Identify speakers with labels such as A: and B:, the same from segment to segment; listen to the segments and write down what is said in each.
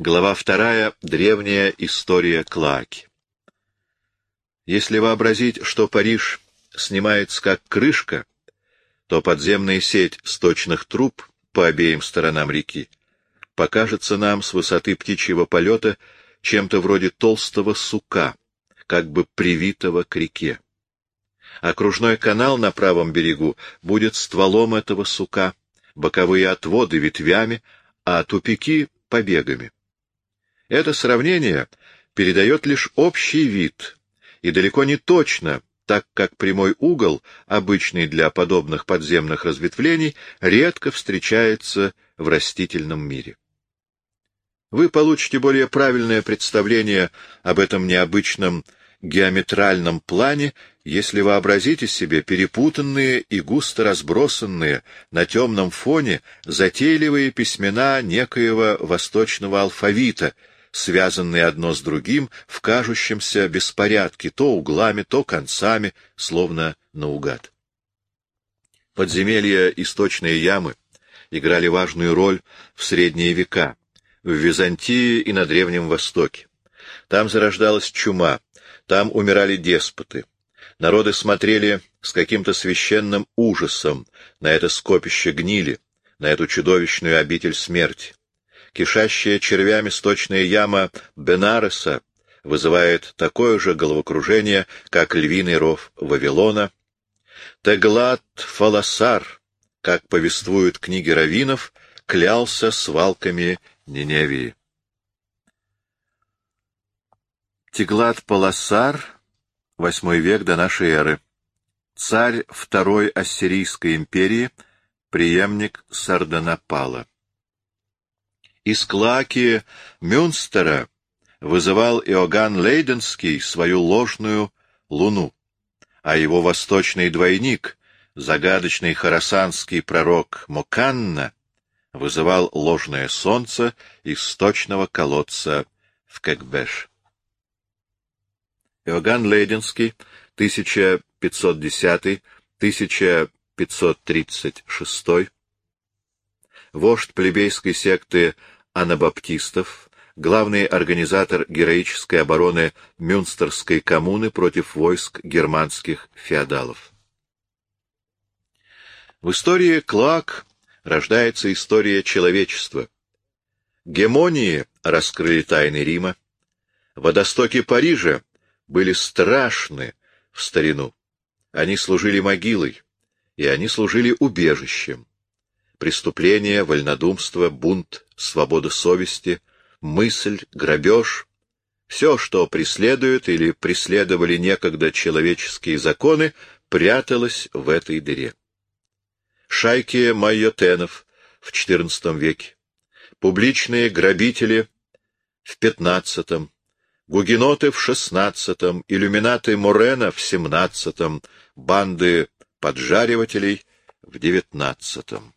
A: Глава вторая. Древняя история Клоаки. Если вообразить, что Париж снимается как крышка, то подземная сеть сточных труб по обеим сторонам реки покажется нам с высоты птичьего полета чем-то вроде толстого сука, как бы привитого к реке. Окружной канал на правом берегу будет стволом этого сука, боковые отводы — ветвями, а тупики — побегами. Это сравнение передает лишь общий вид и далеко не точно, так как прямой угол, обычный для подобных подземных разветвлений, редко встречается в растительном мире. Вы получите более правильное представление об этом необычном геометральном плане, если вообразите себе перепутанные и густо разбросанные на темном фоне затейливые письмена некоего восточного алфавита, связанные одно с другим в кажущемся беспорядке, то углами, то концами, словно наугад. Подземелья источные ямы играли важную роль в средние века, в Византии и на Древнем Востоке. Там зарождалась чума, там умирали деспоты. Народы смотрели с каким-то священным ужасом на это скопище гнили, на эту чудовищную обитель смерти. Кишащая червями сточная яма Бенареса вызывает такое же головокружение, как львиный ров Вавилона. Теглат Фаласар, как повествуют книги раввинов, клялся свалками Ниневии. Теглат-Паласар, восьмой век до нашей эры. Царь Второй Ассирийской империи, преемник Сарданапала. Из Клаки Мюнстера вызывал Иоганн Лейденский свою ложную луну, а его восточный двойник, загадочный хорасанский пророк Моканна, вызывал ложное солнце из сточного колодца в Кекбеш. Иоганн Лейденский, 1510-1536, вождь плебейской секты анабаптистов, главный организатор героической обороны Мюнстерской коммуны против войск германских феодалов. В истории Клоак рождается история человечества. Гемонии раскрыли тайны Рима, водостоки Парижа были страшны в старину. Они служили могилой, и они служили убежищем. Преступление, вольнодумство, бунт, свобода совести, мысль, грабеж — все, что преследует или преследовали некогда человеческие законы, пряталось в этой дыре шайки майотенов в XIV веке, публичные грабители в XV, гугеноты в XVI, иллюминаты Морена в XVII, банды поджаривателей в XIX.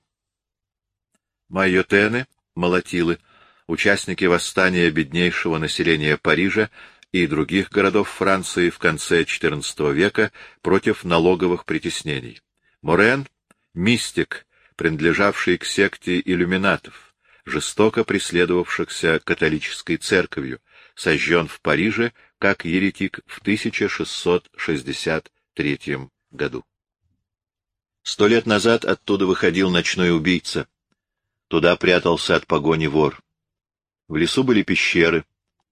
A: Майотены, молотилы, участники восстания беднейшего населения Парижа и других городов Франции в конце XIV века против налоговых притеснений. Морен — мистик, принадлежавший к секте иллюминатов, жестоко преследовавшихся католической церковью, сожжен в Париже как еретик в 1663 году. Сто лет назад оттуда выходил ночной убийца. Туда прятался от погони вор. В лесу были пещеры,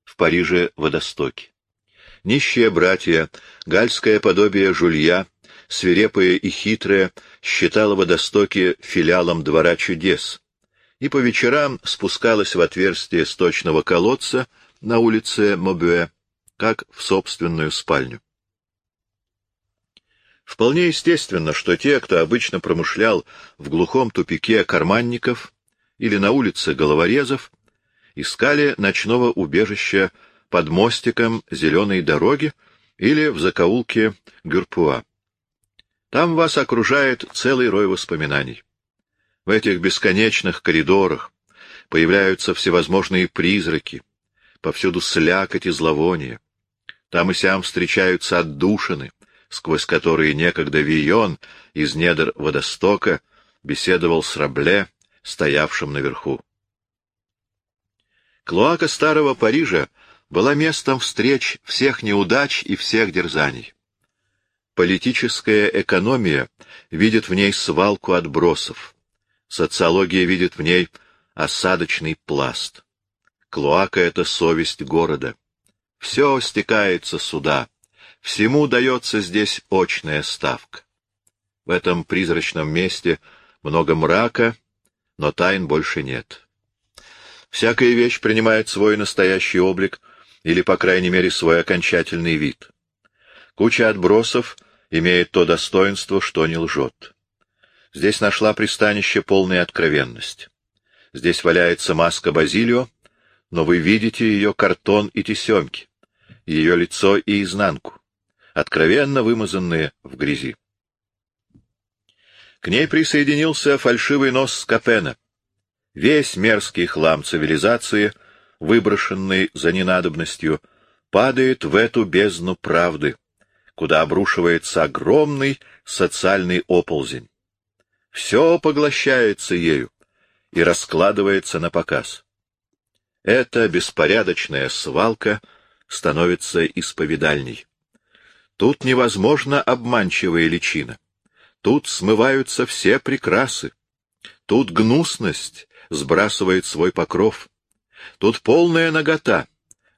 A: в Париже — водостоки. Нищие братья, гальское подобие жулья — свирепая и хитрая, считала водостоки филиалом двора чудес и по вечерам спускалась в отверстие сточного колодца на улице Мобюэ, как в собственную спальню. Вполне естественно, что те, кто обычно промышлял в глухом тупике карманников или на улице головорезов, искали ночного убежища под мостиком зеленой дороги или в закоулке Гюрпуа. Там вас окружает целый рой воспоминаний. В этих бесконечных коридорах появляются всевозможные призраки, повсюду слякоть и зловоние. Там и сям встречаются отдушины, сквозь которые некогда Вион из недр водостока беседовал с Рабле, стоявшим наверху. Клоака старого Парижа была местом встреч всех неудач и всех дерзаний. Политическая экономия видит в ней свалку отбросов. Социология видит в ней осадочный пласт. Клоака — это совесть города. Все стекается сюда. Всему дается здесь очная ставка. В этом призрачном месте много мрака, но тайн больше нет. Всякая вещь принимает свой настоящий облик или, по крайней мере, свой окончательный вид. Куча отбросов имеет то достоинство, что не лжет. Здесь нашла пристанище полной откровенность. Здесь валяется маска Базилио, но вы видите ее картон и тесемки, ее лицо и изнанку, откровенно вымазанные в грязи. К ней присоединился фальшивый нос Скопена. Весь мерзкий хлам цивилизации, выброшенный за ненадобностью, падает в эту бездну правды, куда обрушивается огромный социальный оползень. Все поглощается ею и раскладывается на показ. Эта беспорядочная свалка становится исповедальней. Тут невозможно обманчивая личина. Тут смываются все прекрасы. Тут гнусность сбрасывает свой покров. Тут полная нагота,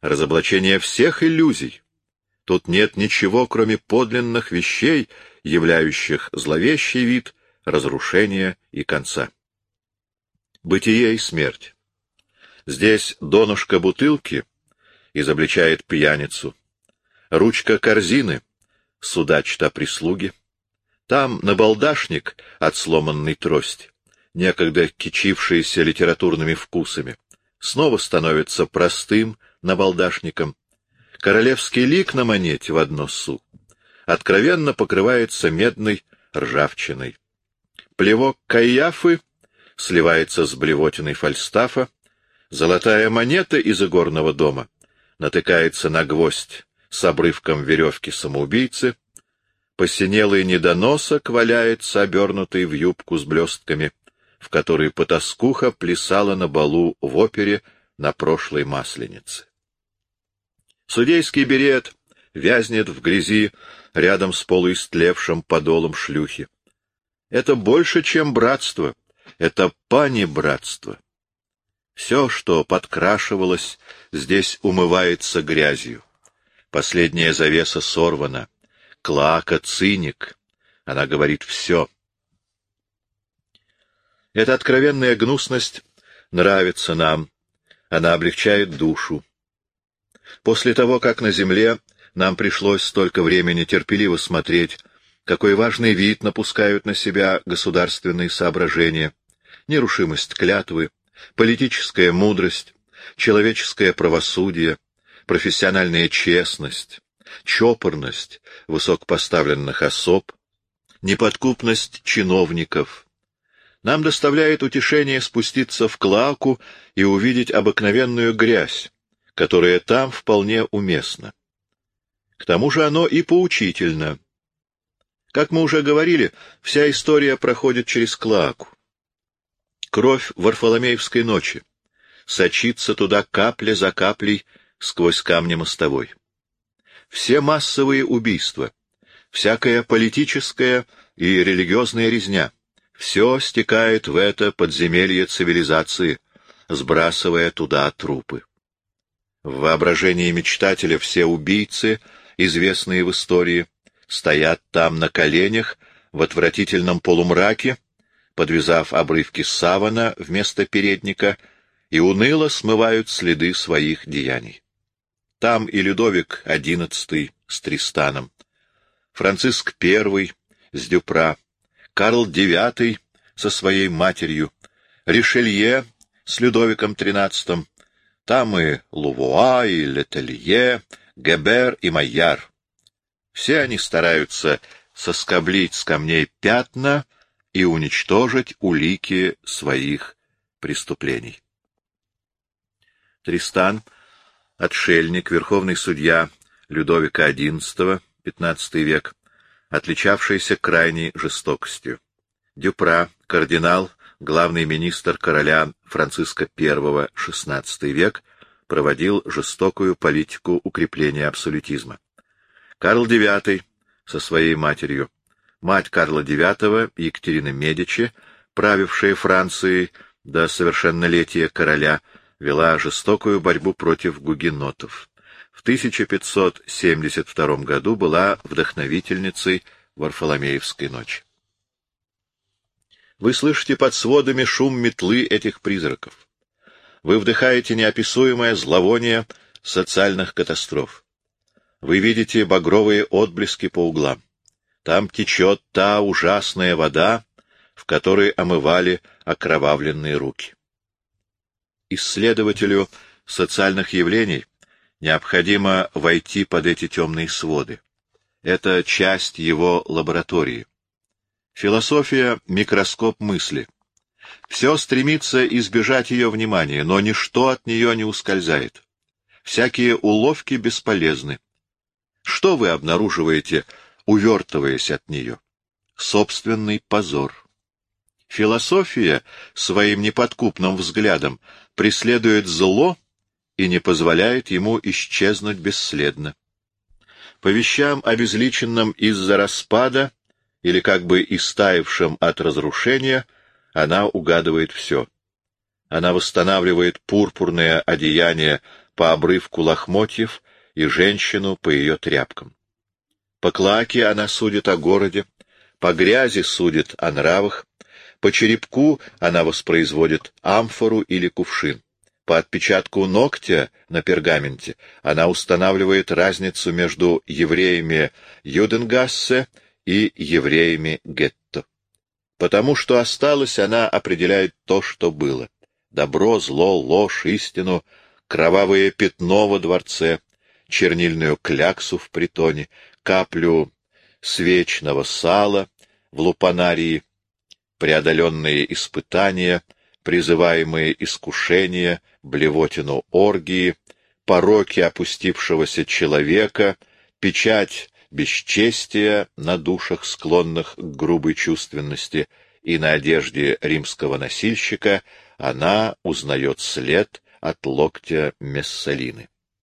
A: разоблачение всех иллюзий. Тут нет ничего, кроме подлинных вещей, являющих зловещий вид разрушения и конца. Бытие и смерть. Здесь донышко бутылки изобличает пьяницу, ручка корзины судачит о прислуге, там набалдашник от сломанной трости, некогда кичившийся литературными вкусами, снова становится простым набалдашником. Королевский лик на монете в одно су откровенно покрывается медной ржавчиной. Плевок Кайяфы сливается с блевотиной Фальстафа, золотая монета из игорного дома натыкается на гвоздь с обрывком веревки самоубийцы, Посинелый недоносок валяется, обернутый в юбку с блестками, в которой потаскуха плясала на балу в опере на прошлой масленице. Судейский берет вязнет в грязи рядом с полуистлевшим подолом шлюхи. Это больше, чем братство, это пани-братство. Все, что подкрашивалось, здесь умывается грязью. Последняя завеса сорвана. Клака — циник. Она говорит все. Эта откровенная гнусность нравится нам. Она облегчает душу. После того, как на земле нам пришлось столько времени терпеливо смотреть, какой важный вид напускают на себя государственные соображения, нерушимость клятвы, политическая мудрость, человеческое правосудие, профессиональная честность, чопорность высокопоставленных особ, неподкупность чиновников. Нам доставляет утешение спуститься в Клаку и увидеть обыкновенную грязь, которая там вполне уместна. К тому же оно и поучительно. Как мы уже говорили, вся история проходит через Клаку. Кровь Варфоломеевской ночи сочится туда капля за каплей сквозь камни мостовой все массовые убийства, всякая политическая и религиозная резня, все стекает в это подземелье цивилизации, сбрасывая туда трупы. В воображении мечтателя все убийцы, известные в истории, стоят там на коленях в отвратительном полумраке, подвязав обрывки савана вместо передника, и уныло смывают следы своих деяний. Там и Людовик XI с Тристаном, Франциск I с Дюпра, Карл IX со своей матерью, Ришелье с Людовиком XIII, там и Лувуа, и Летелье, Гебер и Майяр. Все они стараются соскоблить с камней пятна и уничтожить улики своих преступлений. Тристан — отшельник, верховный судья Людовика XI, XV век, отличавшийся крайней жестокостью. Дюпра, кардинал, главный министр короля Франциска I, XVI век, проводил жестокую политику укрепления абсолютизма. Карл IX со своей матерью, мать Карла IX, Екатерина Медичи, правившая Францией до совершеннолетия короля, вела жестокую борьбу против гугенотов. В 1572 году была вдохновительницей Варфоломеевской ночи. Вы слышите под сводами шум метлы этих призраков. Вы вдыхаете неописуемое зловоние социальных катастроф. Вы видите багровые отблески по углам. Там течет та ужасная вода, в которой омывали окровавленные руки. Исследователю социальных явлений необходимо войти под эти темные своды. Это часть его лаборатории. Философия — микроскоп мысли. Все стремится избежать ее внимания, но ничто от нее не ускользает. Всякие уловки бесполезны. Что вы обнаруживаете, увертываясь от нее? Собственный позор. Философия своим неподкупным взглядом преследует зло и не позволяет ему исчезнуть бесследно. По вещам, обезличенным из-за распада или как бы истаившим от разрушения, она угадывает все. Она восстанавливает пурпурное одеяние по обрывку лохмотьев и женщину по ее тряпкам. По клаке она судит о городе, по грязи судит о нравах, по черепку она воспроизводит амфору или кувшин. По отпечатку ногтя на пергаменте она устанавливает разницу между евреями Юденгассе и евреями гетто. Потому что осталось, она определяет то, что было. Добро, зло, ложь, истину, кровавое пятно во дворце, чернильную кляксу в притоне, каплю свечного сала в лупанарии, преодоленные испытания, призываемые искушения, блевотину оргии, пороки опустившегося человека, печать бесчестия на душах, склонных к грубой чувственности, и на одежде римского носильщика она узнает след от локтя Мессалины.